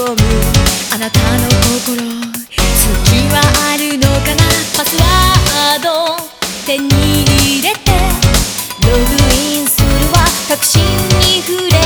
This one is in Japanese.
あなたの心。好きはあるのかな？パスワード。手に入れて。ログインするは確信に触れ。